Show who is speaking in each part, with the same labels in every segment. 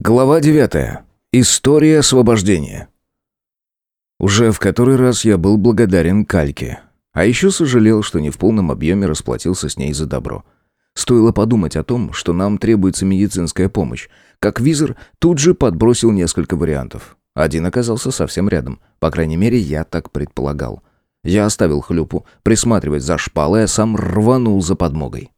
Speaker 1: Глава 9. История освобождения. Уже в который раз я был благодарен Кальке. А еще сожалел, что не в полном объеме расплатился с ней за добро. Стоило подумать о том, что нам требуется медицинская помощь, как визор тут же подбросил несколько вариантов. Один оказался совсем рядом, по крайней мере, я так предполагал. Я оставил хлюпу, присматривать за шпалой, а сам рванул за подмогой.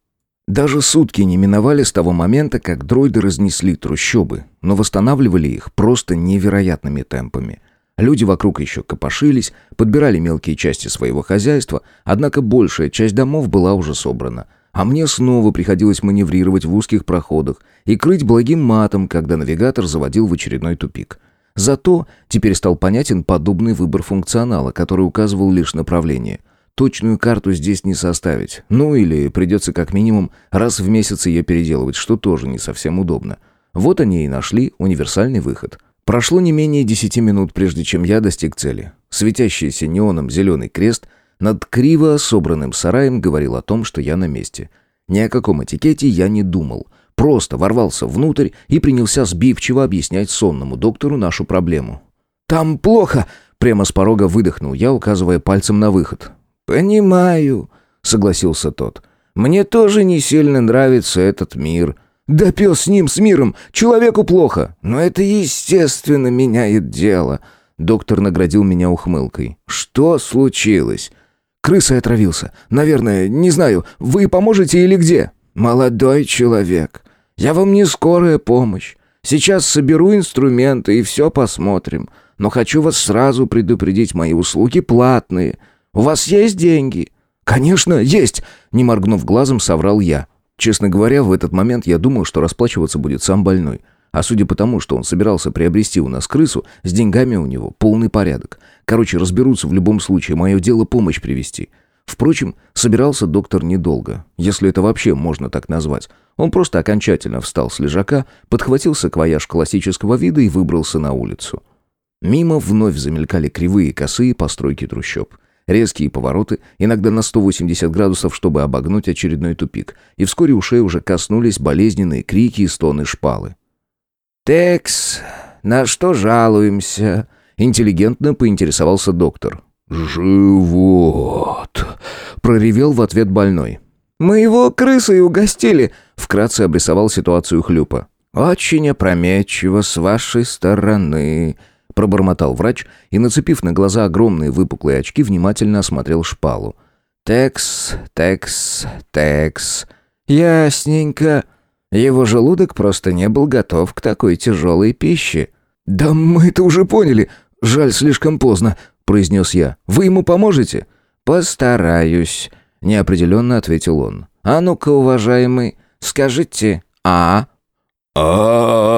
Speaker 1: Даже сутки не миновали с того момента, как дроиды разнесли трущобы, но восстанавливали их просто невероятными темпами. Люди вокруг еще копошились, подбирали мелкие части своего хозяйства, однако большая часть домов была уже собрана. А мне снова приходилось маневрировать в узких проходах и крыть благим матом, когда навигатор заводил в очередной тупик. Зато теперь стал понятен подобный выбор функционала, который указывал лишь направление – Точную карту здесь не составить. Ну или придется как минимум раз в месяц ее переделывать, что тоже не совсем удобно. Вот они и нашли универсальный выход. Прошло не менее десяти минут, прежде чем я достиг цели. Светящийся неоном зеленый крест над криво собранным сараем говорил о том, что я на месте. Ни о каком этикете я не думал. Просто ворвался внутрь и принялся сбивчиво объяснять сонному доктору нашу проблему. «Там плохо!» — прямо с порога выдохнул я, указывая пальцем на выход.
Speaker 2: «Понимаю», — согласился тот. «Мне тоже не сильно нравится этот мир». «Да пес с ним, с миром! Человеку плохо!» «Но это, естественно, меняет дело!» Доктор наградил меня ухмылкой. «Что случилось?»
Speaker 1: «Крысой отравился. Наверное, не знаю, вы поможете или где?»
Speaker 2: «Молодой человек, я вам не скорая помощь. Сейчас соберу инструменты и все посмотрим. Но хочу вас сразу предупредить, мои услуги платные. У вас есть деньги?»
Speaker 1: «Конечно, есть!» — не моргнув глазом, соврал я. Честно говоря, в этот момент я думал, что расплачиваться будет сам больной. А судя по тому, что он собирался приобрести у нас крысу, с деньгами у него полный порядок. Короче, разберутся в любом случае, мое дело помощь привести. Впрочем, собирался доктор недолго, если это вообще можно так назвать. Он просто окончательно встал с лежака, подхватил саквояж классического вида и выбрался на улицу. Мимо вновь замелькали кривые косые постройки трущоб. Резкие повороты, иногда на 180 градусов, чтобы обогнуть очередной тупик. И вскоре ушей уже коснулись болезненные крики и стоны шпалы.
Speaker 2: «Текс, на что жалуемся?» Интеллигентно поинтересовался доктор.
Speaker 1: «Живот!» — проревел в ответ больной.
Speaker 2: «Мы его крысой угостили!» — вкратце обрисовал ситуацию Хлюпа. «Очень опрометчиво с вашей стороны», Пробормотал врач и, нацепив на глаза огромные выпуклые очки, внимательно осмотрел шпалу. «Текс, текс, текс. Ясненько. Его желудок просто не был готов к такой тяжелой пище».
Speaker 1: «Да мы это уже поняли. Жаль, слишком поздно», — произнес я. «Вы ему поможете?»
Speaker 2: «Постараюсь», — неопределенно ответил он. «А ну-ка, уважаемый, скажите «а»?»
Speaker 1: а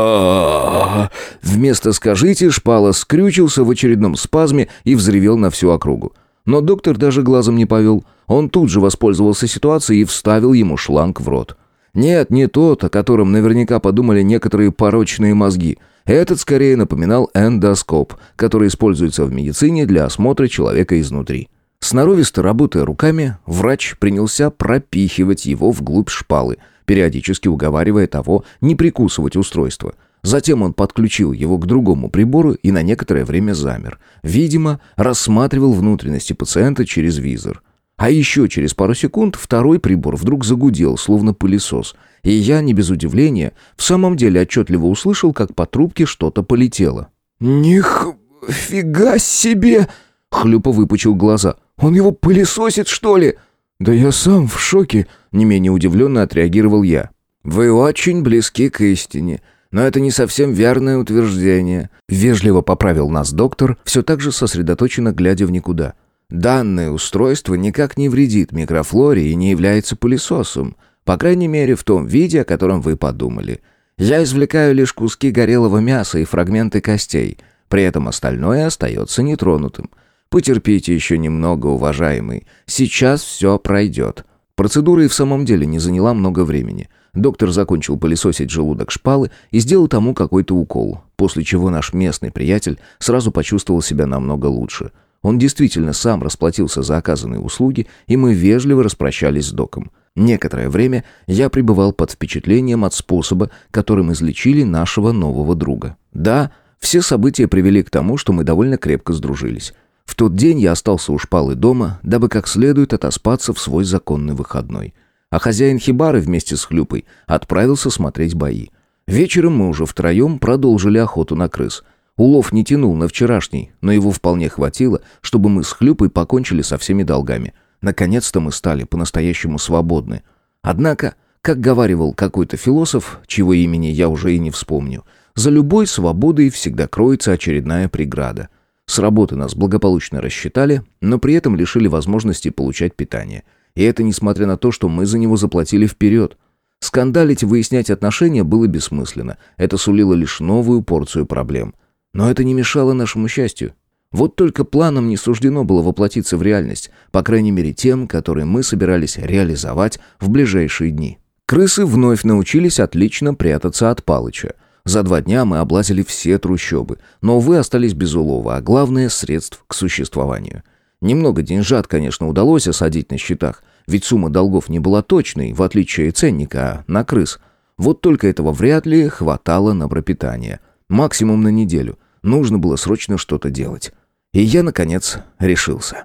Speaker 1: Вместо «скажите» шпала скрючился в очередном спазме и взревел на всю округу. Но доктор даже глазом не повел. Он тут же воспользовался ситуацией и вставил ему шланг в рот. Нет, не тот, о котором наверняка подумали некоторые порочные мозги. Этот скорее напоминал эндоскоп, который используется в медицине для осмотра человека изнутри. Сноровисто работая руками, врач принялся пропихивать его вглубь шпалы – периодически уговаривая того не прикусывать устройство. Затем он подключил его к другому прибору и на некоторое время замер. Видимо, рассматривал внутренности пациента через визор. А еще через пару секунд второй прибор вдруг загудел, словно пылесос. И я, не без удивления, в самом деле отчетливо услышал, как по трубке что-то полетело.
Speaker 2: «Нифига себе!» — Хлюпа выпучил глаза. «Он его пылесосит, что ли?»
Speaker 1: «Да я сам в шоке», — не менее удивленно отреагировал я.
Speaker 2: «Вы очень близки к истине, но это не совсем верное утверждение», — вежливо поправил нас доктор, все так же сосредоточенно глядя в никуда. «Данное устройство никак не вредит микрофлоре и не является пылесосом, по крайней мере в том виде, о котором вы подумали. Я извлекаю лишь куски горелого мяса и фрагменты костей, при этом остальное остается нетронутым». Потерпите еще немного, уважаемый. Сейчас все пройдет».
Speaker 1: Процедура и в самом деле не заняла много времени. Доктор закончил пылесосить желудок шпалы и сделал тому какой-то укол, после чего наш местный приятель сразу почувствовал себя намного лучше. Он действительно сам расплатился за оказанные услуги, и мы вежливо распрощались с доком. Некоторое время я пребывал под впечатлением от способа, которым излечили нашего нового друга. Да, все события привели к тому, что мы довольно крепко сдружились. В тот день я остался у шпалы дома, дабы как следует отоспаться в свой законный выходной. А хозяин хибары вместе с Хлюпой отправился смотреть бои. Вечером мы уже втроем продолжили охоту на крыс. Улов не тянул на вчерашний, но его вполне хватило, чтобы мы с Хлюпой покончили со всеми долгами. Наконец-то мы стали по-настоящему свободны. Однако, как говаривал какой-то философ, чего имени я уже и не вспомню, за любой свободой всегда кроется очередная преграда. С работы нас благополучно рассчитали, но при этом лишили возможности получать питание. И это несмотря на то, что мы за него заплатили вперед. Скандалить и выяснять отношения было бессмысленно. Это сулило лишь новую порцию проблем. Но это не мешало нашему счастью. Вот только планам не суждено было воплотиться в реальность, по крайней мере тем, которые мы собирались реализовать в ближайшие дни. Крысы вновь научились отлично прятаться от Палыча. За два дня мы облазили все трущобы, но, увы, остались без улова, а главное – средств к существованию. Немного деньжат, конечно, удалось осадить на счетах, ведь сумма долгов не была точной, в отличие от ценника, на крыс. Вот только этого вряд ли хватало на пропитание. Максимум на неделю. Нужно было срочно что-то делать. И я, наконец, решился.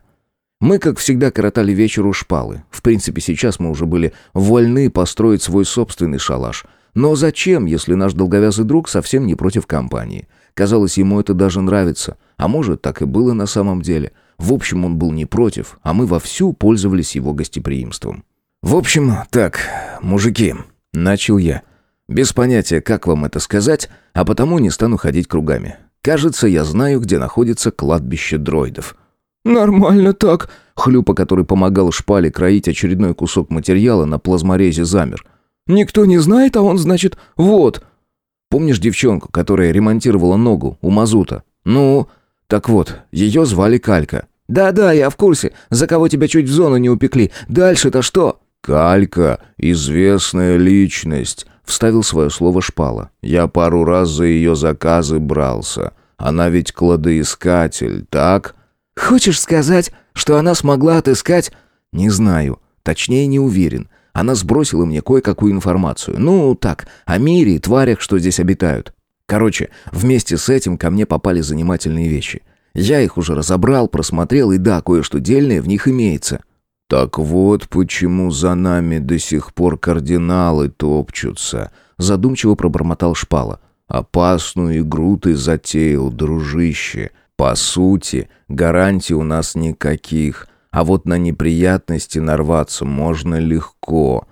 Speaker 1: Мы, как всегда, коротали вечер у шпалы. В принципе, сейчас мы уже были вольны построить свой собственный шалаш. Но зачем, если наш долговязый друг совсем не против компании? Казалось, ему это даже нравится. А может, так и было на самом деле. В общем, он был не против, а мы вовсю пользовались его гостеприимством. «В общем, так, мужики», — начал я. «Без понятия, как вам это сказать, а потому не стану ходить кругами. Кажется, я знаю, где находится кладбище дроидов».
Speaker 2: «Нормально так», —
Speaker 1: Хлюпа, который помогал шпале кроить очередной кусок материала, на плазморезе замер.
Speaker 2: «Никто не знает, а он, значит, вот».
Speaker 1: «Помнишь девчонку, которая ремонтировала ногу у Мазута? Ну, так вот, ее звали Калька».
Speaker 2: «Да-да, я в курсе. За кого тебя чуть в зону не упекли. Дальше-то что?»
Speaker 3: «Калька — известная личность», — вставил свое слово Шпала. «Я пару раз за ее заказы брался. Она ведь кладоискатель, так?»
Speaker 2: «Хочешь сказать, что она смогла отыскать?»
Speaker 1: «Не знаю. Точнее, не уверен. Она сбросила мне кое-какую информацию. Ну, так, о мире и тварях, что здесь обитают. Короче, вместе с этим ко мне попали занимательные вещи. Я их уже разобрал, просмотрел, и да, кое-что дельное в них имеется».
Speaker 3: «Так вот почему за нами до сих пор кардиналы топчутся», — задумчиво пробормотал Шпала. «Опасную игру ты затеял, дружище. По сути, гарантий у нас никаких, а вот на неприятности нарваться можно легко.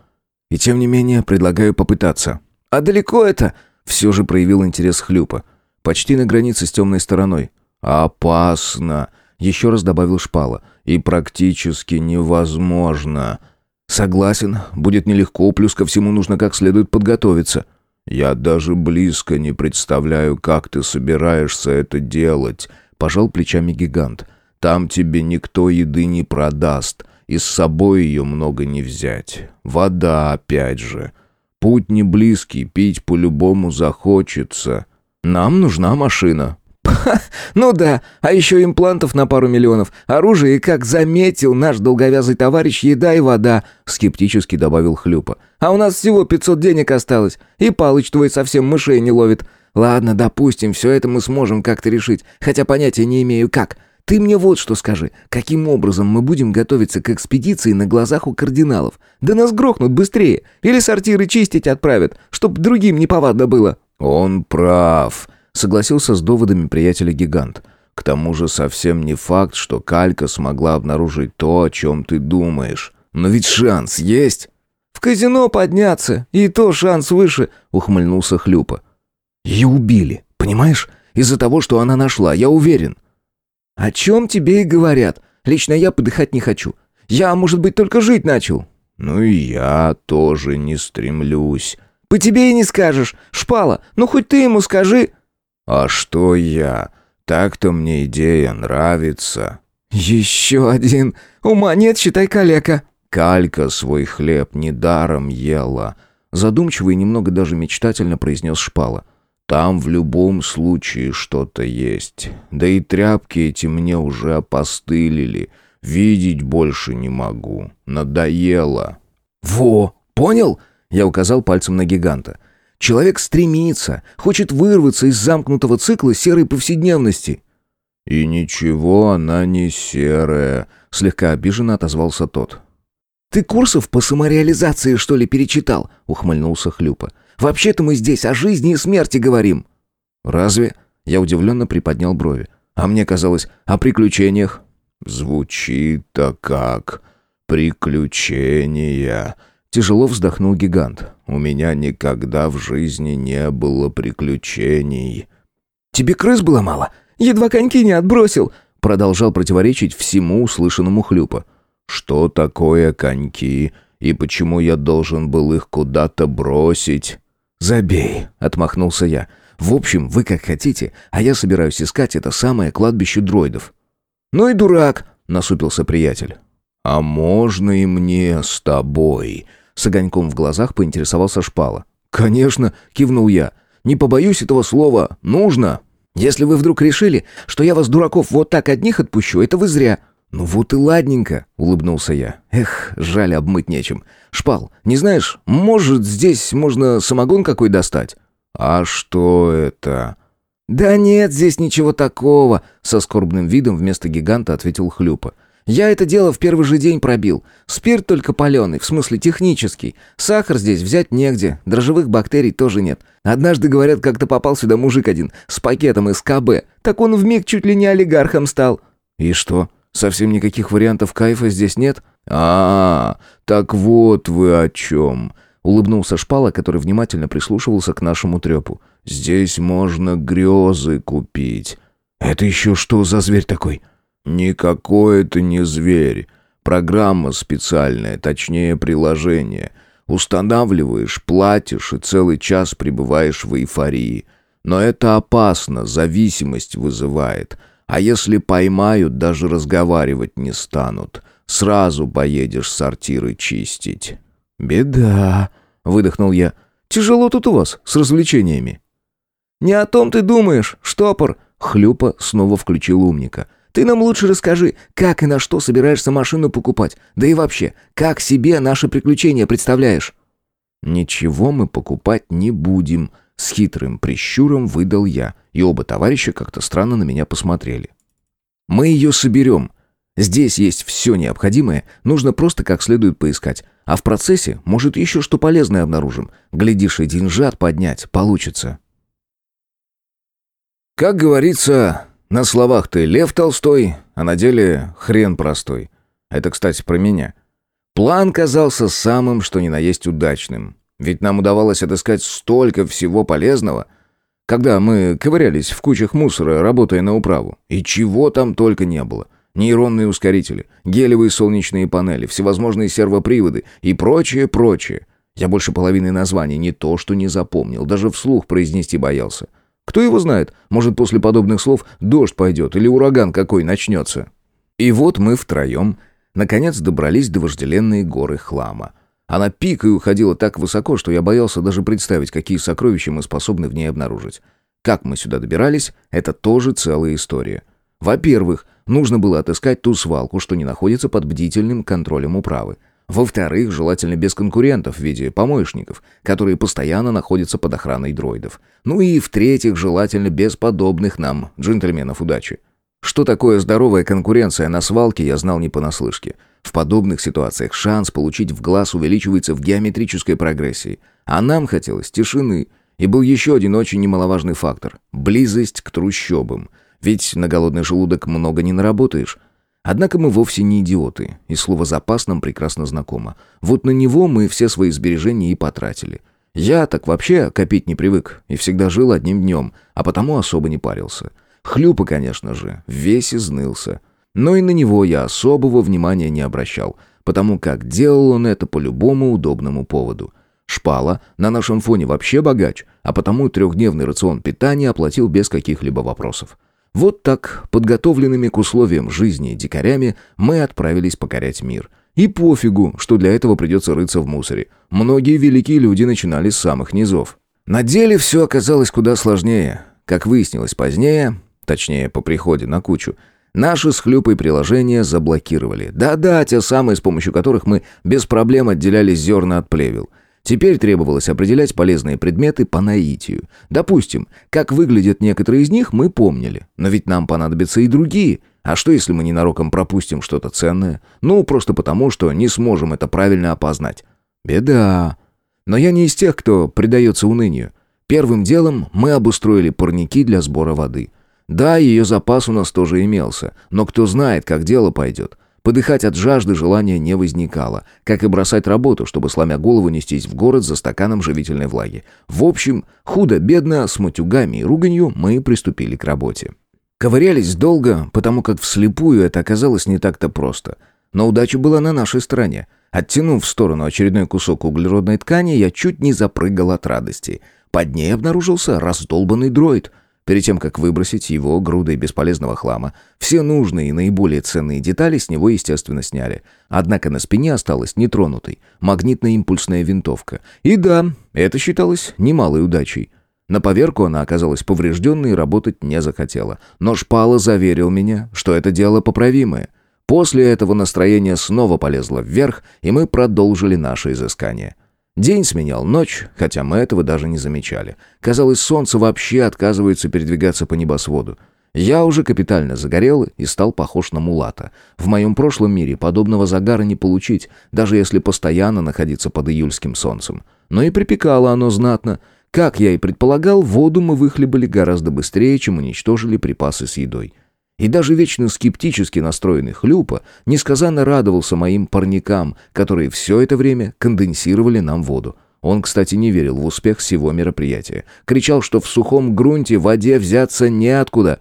Speaker 1: И тем не менее предлагаю попытаться».
Speaker 2: «А далеко это?»
Speaker 1: — все же проявил интерес Хлюпа. «Почти на границе с темной стороной».
Speaker 3: «Опасно», — еще раз добавил Шпала. «И практически невозможно».
Speaker 1: «Согласен, будет нелегко, плюс ко всему нужно как следует подготовиться».
Speaker 3: «Я даже близко не представляю, как ты собираешься это делать», — пожал плечами гигант. «Там тебе никто еды не продаст, и с собой ее много не взять. Вода, опять же. Путь не близкий, пить по-любому захочется».
Speaker 1: «Нам нужна машина»,
Speaker 2: ну да, а еще имплантов на пару миллионов, оружие и, как заметил наш долговязый товарищ, еда и вода», — скептически добавил Хлюпа. «А у нас всего 500 денег осталось, и Палыч твой совсем мышей не ловит. Ладно, допустим, все это мы сможем как-то решить, хотя понятия не имею как. Ты мне вот что скажи, каким образом мы будем готовиться к экспедиции на глазах у кардиналов? Да нас грохнут быстрее, или сортиры чистить отправят, чтоб другим неповадно было».
Speaker 3: «Он прав», Согласился с доводами приятеля гигант. К тому же совсем не факт, что Калька смогла обнаружить то, о чем ты думаешь.
Speaker 1: Но ведь шанс есть.
Speaker 2: В казино подняться, и то шанс выше, ухмыльнулся Хлюпа.
Speaker 1: Ее убили, понимаешь? Из-за того, что она нашла, я уверен.
Speaker 2: О чем тебе и говорят. Лично я подыхать не хочу. Я, может быть, только жить начал.
Speaker 3: Ну и я тоже не стремлюсь.
Speaker 2: По тебе и не скажешь. Шпала, ну хоть ты ему скажи.
Speaker 3: «А что я? Так-то мне идея нравится».
Speaker 2: «Еще один. Ума нет, считай калека».
Speaker 3: «Калька свой хлеб недаром ела», — задумчиво и немного даже мечтательно произнес Шпала. «Там в любом случае что-то есть. Да и тряпки эти мне уже опостылили. Видеть больше не могу. Надоело».
Speaker 2: «Во, понял?» — я указал пальцем на гиганта. «Человек стремится, хочет вырваться из замкнутого цикла серой повседневности».
Speaker 3: «И ничего она не серая», — слегка обиженно отозвался тот.
Speaker 2: «Ты курсов по самореализации, что ли, перечитал?» — ухмыльнулся Хлюпа. «Вообще-то мы здесь о жизни и смерти говорим».
Speaker 3: «Разве?» — я удивленно приподнял брови. «А мне казалось, о приключениях». «Звучит-то как приключения», — тяжело вздохнул гигант. «У меня никогда в жизни не было приключений».
Speaker 2: «Тебе крыс было мало? Едва коньки не отбросил!» Продолжал противоречить всему услышанному хлюпа.
Speaker 3: «Что такое коньки и почему я должен был их куда-то бросить?»
Speaker 2: «Забей», — отмахнулся я. «В общем, вы как хотите, а я собираюсь искать это самое кладбище дроидов». «Ну и дурак», — насупился приятель.
Speaker 3: «А можно и мне с тобой?» С огоньком в глазах поинтересовался Шпала.
Speaker 2: «Конечно», — кивнул я. «Не побоюсь этого слова. Нужно». Если вы вдруг решили, что я вас, дураков, вот так одних отпущу, это вы зря». «Ну вот и ладненько», — улыбнулся я. «Эх, жаль, обмыть нечем. Шпал, не знаешь, может, здесь можно самогон какой достать?»
Speaker 3: «А что это?»
Speaker 2: «Да нет здесь ничего такого», — со скорбным видом вместо гиганта ответил Хлюпа. Я это дело в первый же день пробил. Спирт только паленый, в смысле технический. Сахар здесь взять негде, дрожжевых бактерий тоже нет. Однажды, говорят, как-то попал сюда мужик один с пакетом из КБ. Так он вмиг чуть ли не олигархом стал.
Speaker 3: И что, совсем никаких вариантов кайфа здесь нет? а, -а, -а так вот вы о чем. Улыбнулся Шпала, который внимательно прислушивался к нашему трепу. «Здесь можно грезы купить».
Speaker 2: «Это еще что за зверь такой?»
Speaker 3: «Никакой это не зверь. Программа специальная, точнее приложение. Устанавливаешь, платишь и целый час пребываешь в эйфории. Но это опасно, зависимость вызывает. А если поймают, даже разговаривать не станут. Сразу поедешь сортиры чистить».
Speaker 2: «Беда», — выдохнул я. «Тяжело тут у вас с развлечениями». «Не о том ты думаешь, штопор!» Хлюпа снова включил умника. Ты нам лучше расскажи, как и на что собираешься машину покупать. Да и вообще, как себе наши приключения представляешь?»
Speaker 3: «Ничего мы покупать не будем», — с хитрым прищуром выдал я, и оба товарища как-то странно на меня посмотрели.
Speaker 2: «Мы ее соберем. Здесь есть все необходимое, нужно просто как следует поискать. А в процессе, может, еще что полезное обнаружим. Глядишь, и деньжат поднять получится».
Speaker 1: Как говорится, на словах ты Лев Толстой, а на деле хрен простой. Это, кстати, про меня. План казался самым, что ни на есть удачным. Ведь нам удавалось отыскать столько всего полезного, когда мы ковырялись в кучах мусора, работая на управу. И чего там только не было. Нейронные ускорители, гелевые солнечные панели, всевозможные сервоприводы и прочее, прочее. Я больше половины названий не то, что не запомнил, даже вслух произнести боялся. Кто его знает, может, после подобных слов дождь пойдет или ураган какой начнется. И вот мы втроем, наконец, добрались до вожделенной горы хлама. Она пикой уходила так высоко, что я боялся даже представить, какие сокровища мы способны в ней обнаружить. Как мы сюда добирались, это тоже целая история. Во-первых, нужно было отыскать ту свалку, что не находится под бдительным контролем управы. Во-вторых, желательно без конкурентов в виде помощников, которые постоянно находятся под охраной дроидов. Ну и в-третьих, желательно без подобных нам джентльменов удачи. Что такое здоровая конкуренция на свалке, я знал не понаслышке. В подобных ситуациях шанс получить в глаз увеличивается в геометрической прогрессии. А нам хотелось тишины. И был еще один очень немаловажный фактор – близость к трущобам. Ведь на голодный желудок много не наработаешь. Однако мы вовсе не идиоты, и слово «запас» нам прекрасно знакомо. Вот на него мы все свои сбережения и потратили. Я так вообще копить не привык и всегда жил одним днем, а потому особо не парился. Хлюпа, конечно же, весь изнылся. Но и на него я особого внимания не обращал, потому как делал он это по любому удобному поводу. Шпала на нашем фоне вообще богач, а потому трехдневный рацион питания оплатил без каких-либо вопросов. Вот так, подготовленными к условиям жизни дикарями, мы отправились покорять мир. И пофигу, что для этого придется рыться в мусоре. Многие великие люди начинали с самых низов. На деле все оказалось куда сложнее. Как выяснилось позднее, точнее по приходе на кучу, Наши с Хлюпой приложения заблокировали. Да-да, те самые, с помощью которых мы без проблем отделяли зерна от плевел. Теперь требовалось определять полезные предметы по наитию. Допустим, как выглядят некоторые из них, мы помнили. Но ведь нам понадобятся и другие. А что, если мы ненароком пропустим что-то ценное? Ну, просто потому, что не сможем это правильно опознать. Беда. Но я не из тех, кто предается унынию. Первым делом мы обустроили парники для сбора воды. Да, ее запас у нас тоже имелся, но кто знает, как дело пойдет. Подыхать от жажды желания не возникало, как и бросать работу, чтобы, сломя голову, нестись в город за стаканом живительной влаги. В общем, худо-бедно, с матюгами и руганью мы приступили к работе. Ковырялись долго, потому как вслепую это оказалось не так-то просто. Но удача была на нашей стороне. Оттянув в сторону очередной кусок углеродной ткани, я чуть не запрыгал от радости. Под ней обнаружился раздолбанный дроид — Перед тем, как выбросить его грудой бесполезного хлама, все нужные и наиболее ценные детали с него, естественно, сняли. Однако на спине осталась нетронутой магнитно-импульсная винтовка. И да, это считалось немалой удачей. На поверку она оказалась поврежденной и работать не захотела. Но Шпала заверил меня, что это дело поправимое. После этого настроение снова полезло вверх, и мы продолжили наше изыскание. День сменял ночь, хотя мы этого даже не замечали. Казалось, солнце вообще отказывается передвигаться по небосводу. Я уже капитально загорел и стал похож на мулата. В моем прошлом мире подобного загара не получить, даже если постоянно находиться под июльским солнцем. Но и припекало оно знатно. Как я и предполагал, воду мы выхлебали гораздо быстрее, чем уничтожили припасы с едой. И даже вечно скептически настроенный Хлюпа несказанно радовался моим парникам, которые все это время конденсировали нам воду. Он, кстати, не верил в успех всего мероприятия. Кричал, что в сухом грунте воде взяться неоткуда.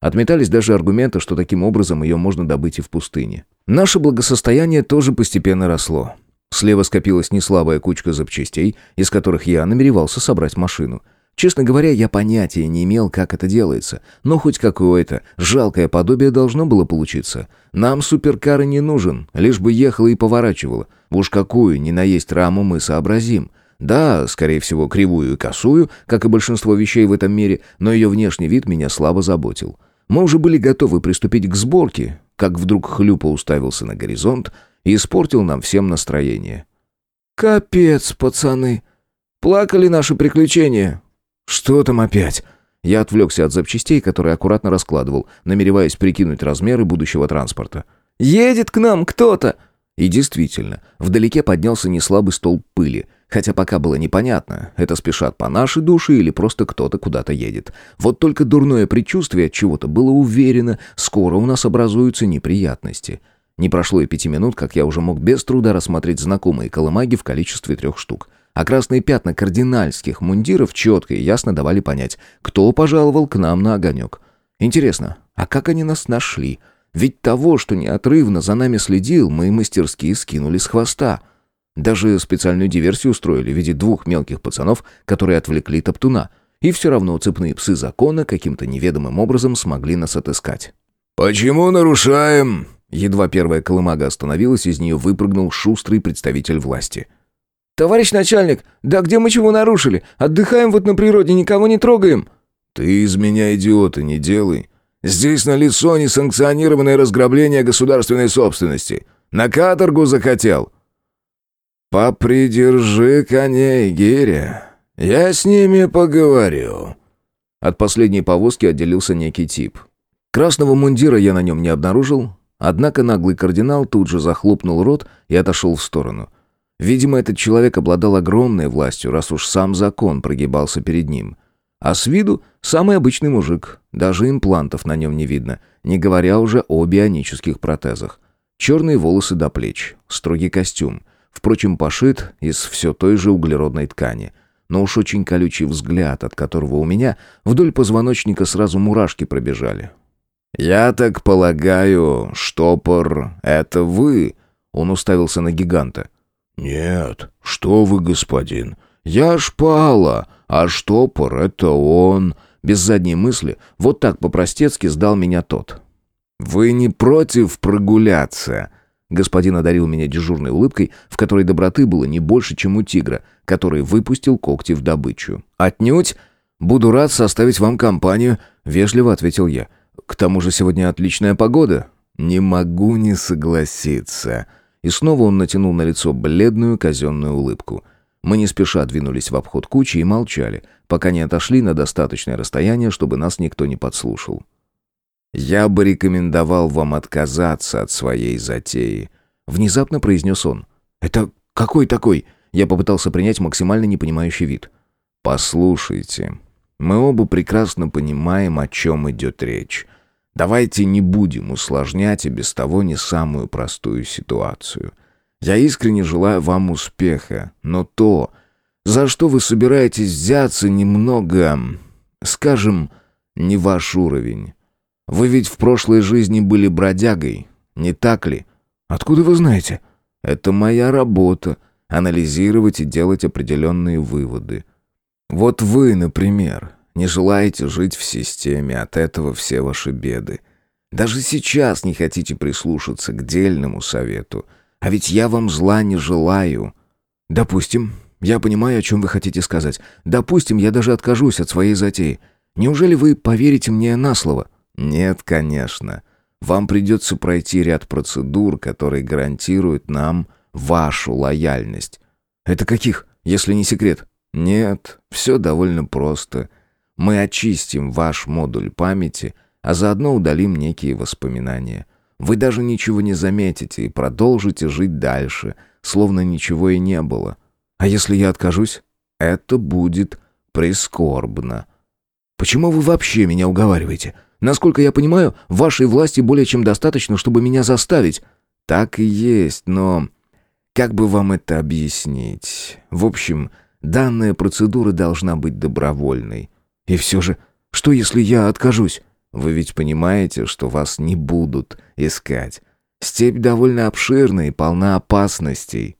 Speaker 1: Отметались даже аргументы, что таким образом ее можно добыть и в пустыне. Наше благосостояние тоже постепенно росло. Слева скопилась неслабая кучка запчастей, из которых я намеревался собрать машину – Честно говоря, я понятия не имел, как это делается, но хоть какое-то жалкое подобие должно было получиться. Нам суперкар не нужен, лишь бы ехала и поворачивала. Уж какую ни наесть раму мы сообразим. Да, скорее всего, кривую и косую, как и большинство вещей в этом мире, но ее внешний вид меня слабо заботил. Мы уже были готовы приступить к сборке, как вдруг Хлюпа уставился на горизонт и испортил нам всем настроение. «Капец, пацаны! Плакали наши приключения!» «Что там опять?» Я отвлекся от запчастей, которые аккуратно раскладывал, намереваясь прикинуть размеры будущего транспорта. «Едет к нам кто-то!» И действительно, вдалеке поднялся неслабый столб пыли, хотя пока было непонятно, это спешат по нашей душе или просто кто-то куда-то едет. Вот только дурное предчувствие от чего-то было уверено, скоро у нас образуются неприятности. Не прошло и пяти минут, как я уже мог без труда рассмотреть знакомые колымаги в количестве трех штук а красные пятна кардинальских мундиров четко и ясно давали понять, кто пожаловал к нам на огонек. Интересно, а как они нас нашли? Ведь того, что неотрывно за нами следил, мы мастерски скинули с хвоста. Даже специальную диверсию устроили в виде двух мелких пацанов, которые отвлекли топтуна. И все равно цепные псы закона каким-то неведомым образом смогли нас отыскать.
Speaker 3: «Почему нарушаем?»
Speaker 1: Едва первая колымага остановилась, из нее выпрыгнул шустрый представитель власти.
Speaker 2: «Товарищ начальник, да где мы чего нарушили? Отдыхаем вот на природе, никого не трогаем».
Speaker 3: «Ты из меня идиота не делай. Здесь налицо несанкционированное разграбление государственной собственности. На каторгу захотел». «Попридержи коней, Гиря. Я с ними поговорю».
Speaker 1: От последней повозки отделился некий тип. Красного мундира я на нем не обнаружил, однако наглый кардинал тут же захлопнул рот и отошел в сторону. Видимо, этот человек обладал огромной властью, раз уж сам закон прогибался перед ним. А с виду самый обычный мужик, даже имплантов на нем не видно, не говоря уже о бионических протезах. Черные волосы до плеч, строгий костюм, впрочем, пошит из все той же углеродной ткани. Но уж очень колючий взгляд, от которого у меня вдоль позвоночника сразу мурашки пробежали.
Speaker 3: «Я так полагаю, штопор — это вы?» Он уставился на гиганта. «Нет, что вы, господин, я шпала, а штопор — это он».
Speaker 1: Без задней мысли, вот так по-простецки сдал меня тот.
Speaker 3: «Вы не против прогуляться?»
Speaker 1: Господин одарил меня дежурной улыбкой, в которой доброты было не больше, чем у тигра, который выпустил когти в добычу. «Отнюдь! Буду рад составить вам компанию», — вежливо ответил я. К тому же сегодня отличная погода».
Speaker 3: «Не могу не согласиться».
Speaker 1: И снова он натянул на лицо бледную казенную улыбку. Мы не спеша двинулись в обход кучи и молчали, пока не отошли на достаточное расстояние, чтобы нас никто не подслушал.
Speaker 3: «Я бы рекомендовал вам отказаться от своей затеи», — внезапно произнес он.
Speaker 1: «Это какой такой?» Я попытался принять максимально непонимающий вид.
Speaker 3: «Послушайте, мы оба прекрасно понимаем, о чем идет речь. Давайте не будем усложнять и без того не самую простую ситуацию. Я искренне желаю вам успеха, но то, за что вы собираетесь взяться, немного, скажем, не ваш уровень. Вы ведь в прошлой жизни были бродягой, не так ли?
Speaker 1: Откуда вы знаете?
Speaker 3: Это моя работа — анализировать и делать определенные выводы. Вот вы, например, не желаете жить в системе, от этого все ваши беды. Даже сейчас не хотите прислушаться к дельному совету. А ведь я вам зла не желаю.
Speaker 1: Допустим, я понимаю, о чем вы хотите сказать. Допустим, я даже откажусь от своей затеи. Неужели вы поверите мне на слово?
Speaker 3: Нет, конечно. Вам придется пройти ряд процедур, которые гарантируют нам вашу лояльность.
Speaker 1: Это каких, если не секрет?
Speaker 3: Нет, все довольно просто. Мы очистим ваш модуль памяти, а заодно удалим некие воспоминания. Вы даже ничего не заметите и продолжите жить дальше, словно ничего и не было.
Speaker 1: А если я откажусь?
Speaker 3: Это будет прискорбно.
Speaker 1: Почему вы вообще меня уговариваете? Насколько я понимаю, вашей власти более чем достаточно, чтобы меня заставить.
Speaker 3: Так и есть, но как бы вам это объяснить? В общем, данная процедура должна быть добровольной.
Speaker 1: И все же, что если я откажусь?
Speaker 3: Вы ведь понимаете, что вас не будут искать. Степь довольно обширная и полна опасностей.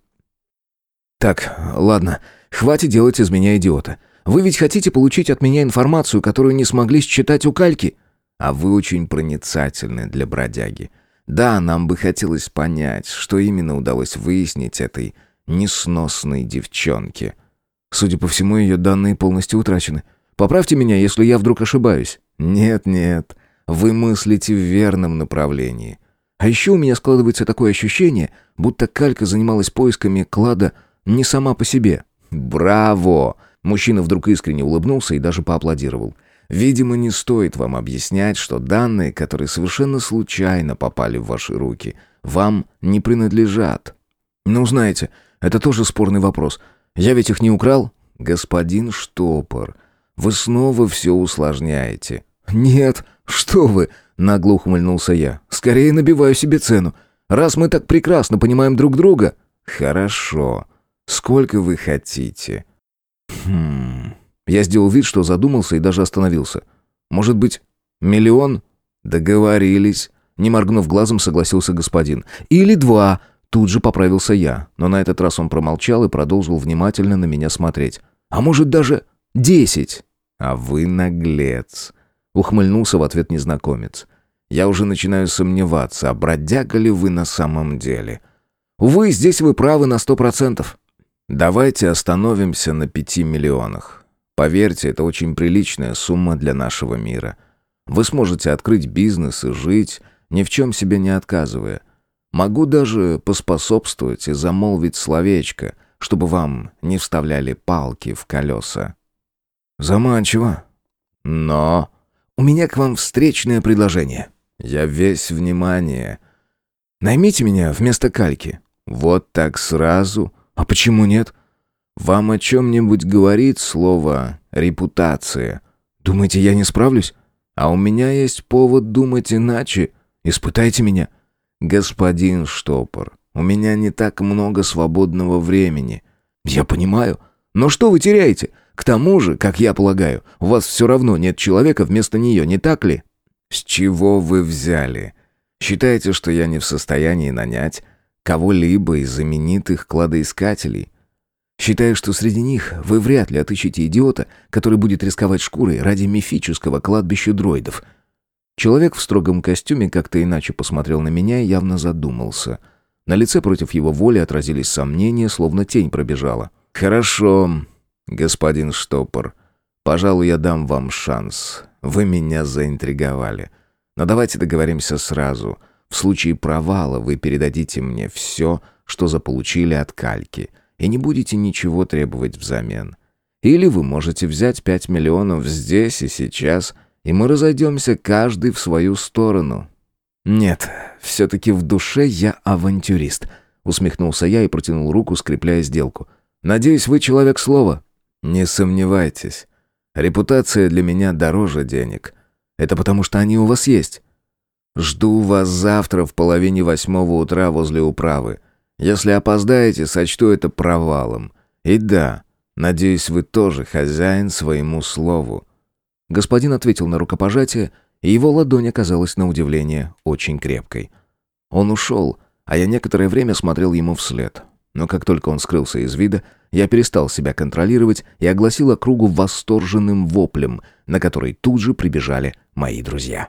Speaker 1: Так, ладно, хватит делать из меня идиота. Вы ведь хотите получить от меня информацию, которую не смогли считать у кальки?
Speaker 3: А вы очень проницательны для бродяги. Да, нам бы хотелось понять, что именно удалось выяснить этой несносной девчонке.
Speaker 1: Судя по всему, ее данные полностью утрачены. Поправьте меня, если я вдруг ошибаюсь».
Speaker 3: «Нет-нет, вы мыслите в верном направлении».
Speaker 1: А еще у меня складывается такое ощущение, будто Калька занималась поисками клада не сама по себе.
Speaker 3: «Браво!» Мужчина вдруг искренне улыбнулся и даже поаплодировал. «Видимо, не стоит вам объяснять, что данные, которые совершенно случайно попали в ваши руки, вам не принадлежат».
Speaker 1: «Ну, знаете, это тоже спорный вопрос. Я ведь их не украл?»
Speaker 3: «Господин Штопор, вы снова все усложняете».
Speaker 1: «Нет, что вы!» — нагло ухмыльнулся я. «Скорее набиваю себе цену. Раз мы так прекрасно понимаем друг друга...»
Speaker 3: «Хорошо. Сколько вы хотите?»
Speaker 1: «Хм...» Я сделал вид, что задумался и даже остановился. «Может быть, миллион?»
Speaker 3: «Договорились».
Speaker 1: Не моргнув глазом, согласился господин. «Или два!» Тут же поправился я, но на этот раз он промолчал и продолжил внимательно на меня смотреть. «А может, даже Десять!»
Speaker 3: «А вы наглец!» — ухмыльнулся в ответ незнакомец. «Я уже начинаю сомневаться, а бродяга ли вы на самом деле?»
Speaker 1: «Увы, здесь вы правы на сто процентов».
Speaker 3: «Давайте остановимся на пяти миллионах. Поверьте, это очень приличная сумма для нашего мира. Вы сможете открыть бизнес и жить, ни в чем себе не отказывая. Могу даже поспособствовать и замолвить словечко, чтобы вам не вставляли палки в колеса».
Speaker 1: Заманчиво.
Speaker 3: Но
Speaker 1: у меня к вам встречное предложение.
Speaker 3: Я весь внимание.
Speaker 1: Наймите меня вместо кальки.
Speaker 3: Вот так сразу?
Speaker 1: А почему нет?
Speaker 3: Вам о чем-нибудь говорит слово «репутация»?
Speaker 1: Думаете, я не справлюсь?
Speaker 3: А у меня есть повод думать иначе.
Speaker 1: Испытайте меня.
Speaker 3: Господин Штопор, у меня не так много свободного времени.
Speaker 1: Я понимаю. Но что вы теряете? К тому же, как я полагаю, у вас все равно нет человека вместо нее, не так ли?»
Speaker 3: «С чего вы взяли? Считаете, что я не в состоянии нанять кого-либо из знаменитых кладоискателей?»
Speaker 1: «Считаю, что среди них вы вряд ли отыщете идиота, который будет рисковать шкурой ради мифического кладбища дроидов». Человек в строгом костюме как-то иначе посмотрел на меня и явно задумался. На лице против его воли отразились сомнения, словно тень пробежала.
Speaker 3: «Хорошо», «Господин Штопор, пожалуй, я дам вам шанс. Вы меня заинтриговали. Но давайте договоримся сразу. В случае провала вы передадите мне все, что заполучили от кальки, и не будете ничего требовать взамен. Или вы можете взять пять миллионов здесь и сейчас, и мы разойдемся каждый в свою сторону. Нет, все-таки в душе я авантюрист, усмехнулся я и протянул руку, скрепляя сделку. Надеюсь, вы человек слова. Не сомневайтесь. Репутация для меня дороже денег. Это потому, что они у вас есть. Жду вас завтра в половине восьмого утра возле управы. Если опоздаете, сочту это провалом. И да, надеюсь, вы тоже хозяин своему слову».
Speaker 2: Господин ответил на рукопожатие, и его ладонь оказалась на удивление очень крепкой. Он ушел, а я некоторое время смотрел ему вслед. Но как только он скрылся из вида, я перестал себя контролировать и огласил округу восторженным воплем, на который тут же прибежали мои друзья.